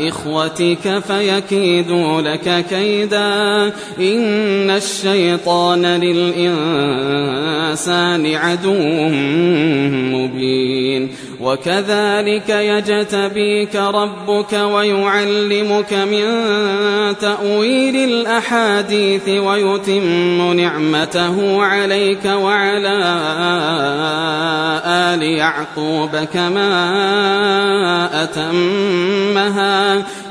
إخوتك فيكيدوا لك كيدا. إن الشيطان للإنسان عدو مبين. وكذلك يجتبيك ربك ويعلمك من تأويل الأحاديث ويتم نعمته عليك وعلى آل يعقوب كما أتمها.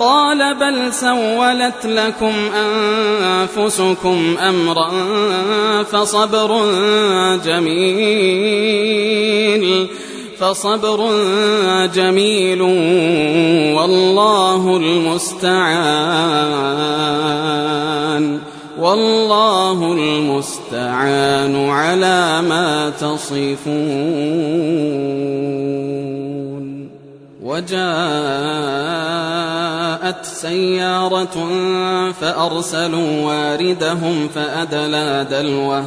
قال بل سولت لكم أنفسكم أمرا فصبر جميل فصبر جميل والله المستعان والله المستعان على ما تصفون وجاءت سيارة فأرسلوا واردهم فأدلى دلوه.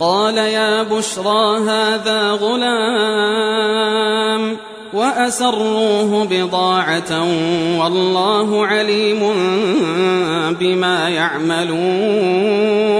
قال يا بشرى هذا غلام وأسروه بضاعة والله عليم بما يعملون.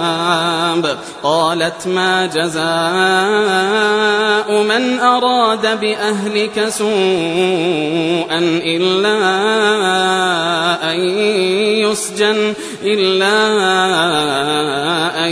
قالت ما جزاء من أراد بأهلك سوءا إلا أن يسجن إلا أن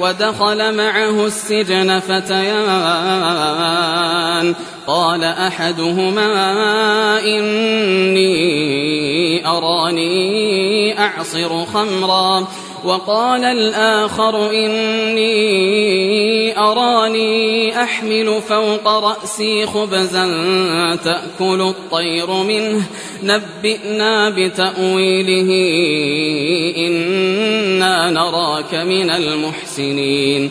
ودخل معه السجن فتيان. قال أحدهما إني أراني أعصر خمرا. وقال الآخر إني أراني أحمل فوق رأسي خبزا تأكل الطير منه. نبئنا بتأويله إنا نراك من المحسنين.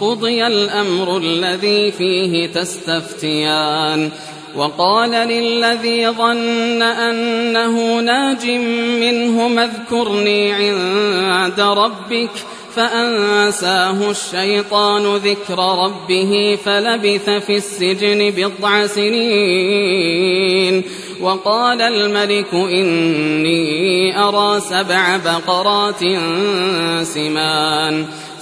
قضي الأمر الذي فيه تستفتيان. وقال للذي ظن أنه ناج منه اذكرني عند ربك فأنساه الشيطان ذكر ربه فلبث في السجن بضع سنين. وقال الملك إني أرى سبع بقرات سمان.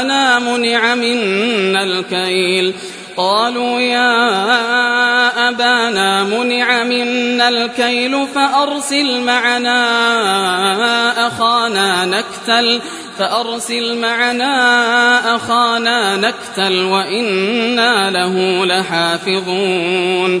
أبانا منع منا الكيل قالوا يا أبانا منع منا الكيل فأرسل معنا أخانا نكتل فأرسل معنا أخانا نكتل وإنا له لحافظون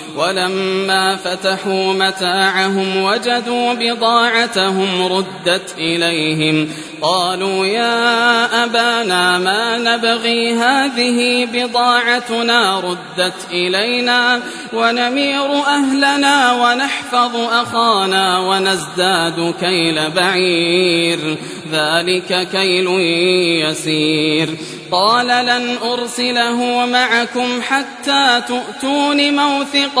ولما فتحوا متاعهم وجدوا بضاعتهم ردت إليهم. قالوا يا أبانا ما نبغي هذه بضاعتنا؟ ردت إلينا. ونمير أهلنا ونحفظ أخانا ونزداد كيل بعير. ذلك كيل يسير. قال لن أرسله معكم حتى تؤتون موثقا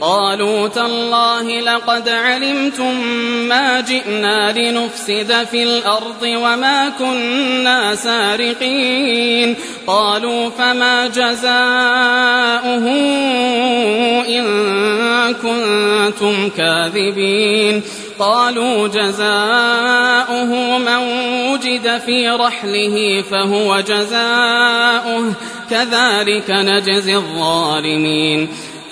قالوا تالله لقد علمتم ما جئنا لنفسد في الأرض وما كنا سارقين. قالوا فما جزاؤه إن كنتم كاذبين. قالوا جزاؤه من وجد في رحله فهو جزاؤه. كذلك نجزي الظالمين.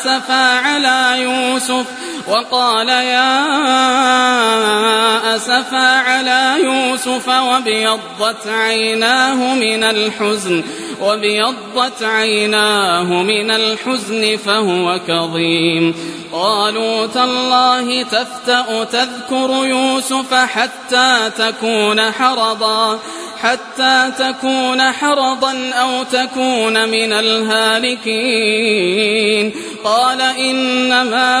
أسفا على يوسف وقال يا أسفا على يوسف وابيضت عيناه من الحزن وابيضت عيناه من الحزن فهو كظيم. قالوا تالله تفتأ تذكر يوسف حتى تكون حرضا حتى تكون حرضا أو تكون من الهالكين. قال إنما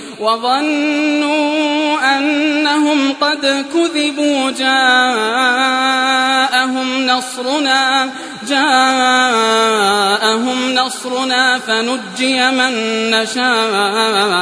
وظنوا أنهم قد كذبوا جاءهم نصرنا جاءهم نصرنا فنجي من نشاء.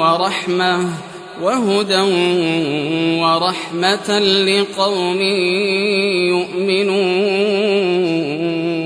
ورحمة وهدى ورحمة لقوم يؤمنون.